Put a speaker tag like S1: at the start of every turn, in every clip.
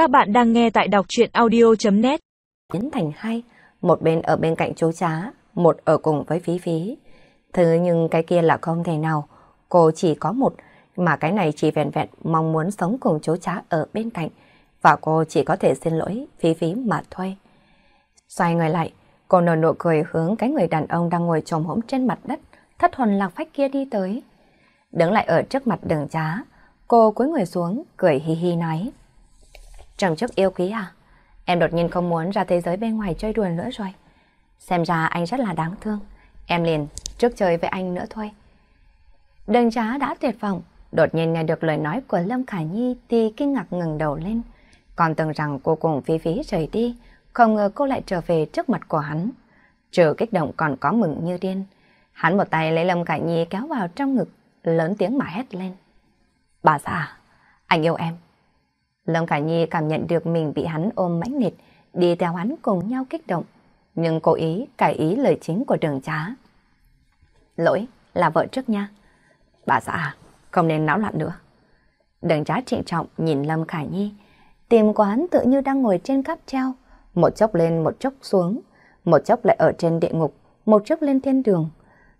S1: Các bạn đang nghe tại đọc chuyện audio.net
S2: Biến thành hai, một bên ở bên cạnh chú chá, một ở cùng với phí phí. Thế nhưng cái kia là không thể nào, cô chỉ có một, mà cái này chỉ vẹn vẹn mong muốn sống cùng chú chá ở bên cạnh, và cô chỉ có thể xin lỗi phí phí mà thôi. Xoay người lại, cô nở nụ cười hướng cái người đàn ông đang ngồi trồm hỗn trên mặt đất, thất hồn lạc phách kia đi tới. Đứng lại ở trước mặt đường trá, cô cúi người xuống, cười hi hi nói. Trầm chức yêu quý à? Em đột nhiên không muốn ra thế giới bên ngoài chơi đùa nữa rồi. Xem ra anh rất là đáng thương. Em liền trước chơi với anh nữa thôi. Đường trá đã tuyệt vọng, đột nhiên nghe được lời nói của Lâm Khả Nhi thì kinh ngạc ngừng đầu lên. Còn tưởng rằng cô cùng phí Phí rời đi, không ngờ cô lại trở về trước mặt của hắn. Trừ kích động còn có mừng như điên. Hắn một tay lấy Lâm Khả Nhi kéo vào trong ngực, lớn tiếng mà hét lên. Bà xã, anh yêu em. Lâm Khả Nhi cảm nhận được mình bị hắn ôm mãnh liệt, đi theo hắn cùng nhau kích động, nhưng cố ý cải ý lời chính của đường trá. Lỗi, là vợ trước nha. Bà xã, không nên náo loạn nữa. Đường trá trịnh trọng nhìn Lâm Khả Nhi, tìm của hắn tự như đang ngồi trên cáp treo, một chốc lên một chốc xuống, một chốc lại ở trên địa ngục, một chốc lên thiên đường.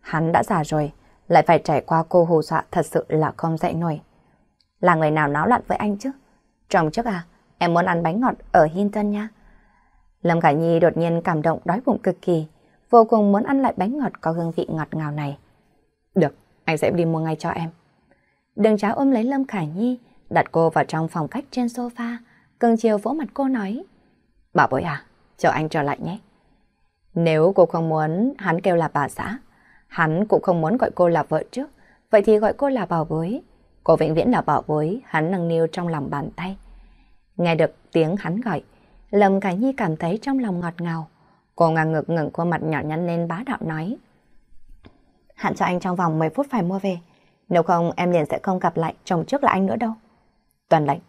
S2: Hắn đã già rồi, lại phải trải qua cô hù dọa thật sự là không dậy nổi. Là người nào náo loạn với anh chứ? Trong trước à, em muốn ăn bánh ngọt ở Hinton nha. Lâm Khải Nhi đột nhiên cảm động đói bụng cực kỳ, vô cùng muốn ăn lại bánh ngọt có hương vị ngọt ngào này. Được, anh sẽ đi mua ngay cho em. Đường cháu ôm lấy Lâm Khải Nhi, đặt cô vào trong phòng khách trên sofa, cưng chiều vỗ mặt cô nói. Bảo bối à, chờ anh trở lại nhé. Nếu cô không muốn hắn kêu là bà xã, hắn cũng không muốn gọi cô là vợ trước, vậy thì gọi cô là bảo bối. Cô vĩnh viễn là bảo bối, hắn nâng niu trong lòng bàn tay. Nghe được tiếng hắn gọi, Lâm Khải Nhi cảm thấy trong lòng ngọt ngào. Cô ngang ngực ngẩng khuôn mặt nhỏ nhắn lên bá đạo nói. Hạn cho anh trong vòng 10 phút phải mua về. Nếu không em liền sẽ không gặp lại chồng trước là anh nữa đâu. Toàn lệnh.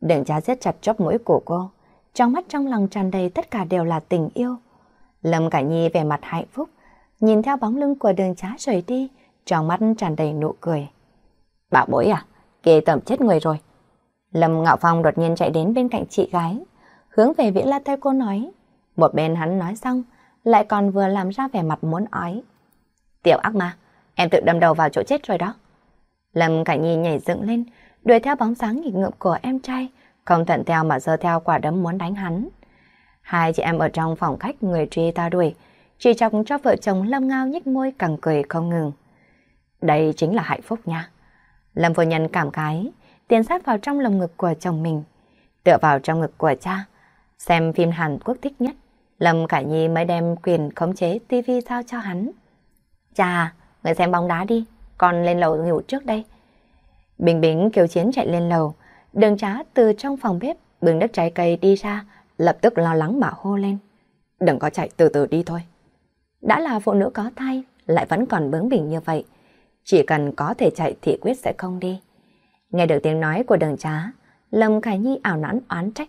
S2: Đừng trá giết chặt chóp mũi của cô. Trong mắt trong lòng tràn đầy tất cả đều là tình yêu. Lâm cả Nhi về mặt hạnh phúc, nhìn theo bóng lưng của đường trá rời đi, trong mắt tràn đầy nụ cười. Bảo bối à, kê tẩm chết người rồi. Lâm Ngạo Phong đột nhiên chạy đến bên cạnh chị gái, hướng về Viễn La theo cô nói. Một bên hắn nói xong, lại còn vừa làm ra vẻ mặt muốn ói. Tiểu ác ma, em tự đâm đầu vào chỗ chết rồi đó. Lâm Cảnh Nhi nhảy dựng lên, đuổi theo bóng sáng nghịch ngợm của em trai, không thuận theo mà giơ theo quả đấm muốn đánh hắn. Hai chị em ở trong phòng khách người truy ta đuổi, chỉ chọc cho vợ chồng Lâm Ngao nhích môi càng cười không ngừng. Đây chính là hạnh phúc nha. Lâm Vô nhân cảm khái, tiến sát vào trong lồng ngực của chồng mình, tựa vào trong ngực của cha. Xem phim Hàn Quốc thích nhất, Lâm Khải Nhi mới đem quyền khống chế tivi giao cho hắn. Cha, người xem bóng đá đi, con lên lầu ngủ trước đây. Bình Bình kêu chiến chạy lên lầu, đường trá từ trong phòng bếp bưng đất trái cây đi ra, lập tức lo lắng mà hô lên. Đừng có chạy từ từ đi thôi. Đã là phụ nữ có thai, lại vẫn còn bướng bỉnh như vậy. Chỉ cần có thể chạy thì quyết sẽ không đi. Nghe được tiếng nói của đường trá, Lâm Khải Nhi ảo nãn oán trách.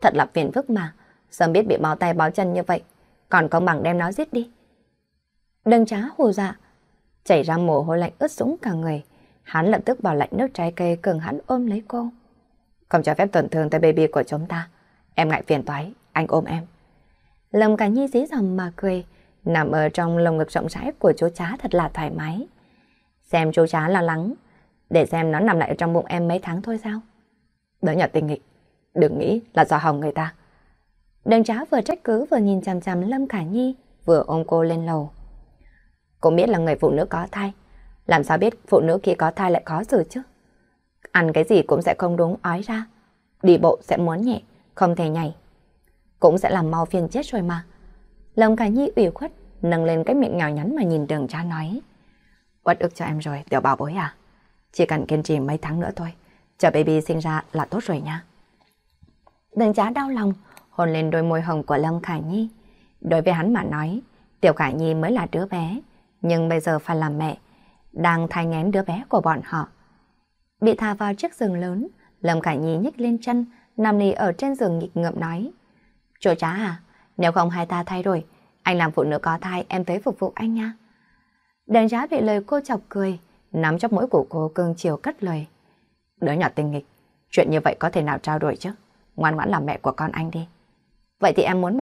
S2: Thật là phiền phức mà, sớm biết bị báo tay báo chân như vậy, còn không bằng đem nó giết đi. Đường trá hù dạ, chảy ra mồ hôi lạnh ướt sũng cả người. Hắn lập tức bỏ lạnh nước trái cây cường hắn ôm lấy cô. Không cho phép tổn thương tới baby của chúng ta. Em ngại phiền toái, anh ôm em. Lâm Khải Nhi dí dầm mà cười, nằm ở trong lồng ngực rộng rãi của chú chá thật là thoải mái. Xem chú chá lo lắng, để xem nó nằm lại trong bụng em mấy tháng thôi sao? Đỡ nhỏ tình nghịch, đừng nghĩ là do hỏng người ta. đường chá vừa trách cứ vừa nhìn chằm chằm Lâm Khả Nhi, vừa ôm cô lên lầu. Cũng biết là người phụ nữ có thai, làm sao biết phụ nữ khi có thai lại khó xử chứ? Ăn cái gì cũng sẽ không đúng ói ra, đi bộ sẽ muốn nhẹ, không thể nhảy. Cũng sẽ làm mau phiền chết rồi mà. Lâm Khả Nhi ủy khuất, nâng lên cái miệng nhỏ nhắn mà nhìn đường cha nói. Uất ức cho em rồi, tiểu bảo bối à. Chỉ cần kiên trì mấy tháng nữa thôi, chờ baby sinh ra là tốt rồi nha. Đừng chá đau lòng, hôn lên đôi môi hồng của Lâm Khải Nhi. Đối với hắn mà nói, tiểu Khải Nhi mới là đứa bé, nhưng bây giờ phải làm mẹ, đang thai ngén đứa bé của bọn họ. Bị thả vào chiếc giường lớn, Lâm Khải Nhi nhích lên chân, nằm lì ở trên giường nghịch ngợm nói. Chỗ chá à, nếu không hai ta thay đổi, anh làm phụ nữ có thai em tới phục vụ anh nha. Đàn giá bị lời cô chọc cười, nắm chóc mũi của cô cưng chiều cất lời. Đứa nhỏ tinh nghịch, chuyện như vậy có thể nào trao đổi chứ? ngoan ngoãn làm mẹ của con anh đi. Vậy thì em muốn...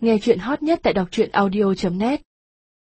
S1: Nghe chuyện hot nhất tại đọc truyện audio.net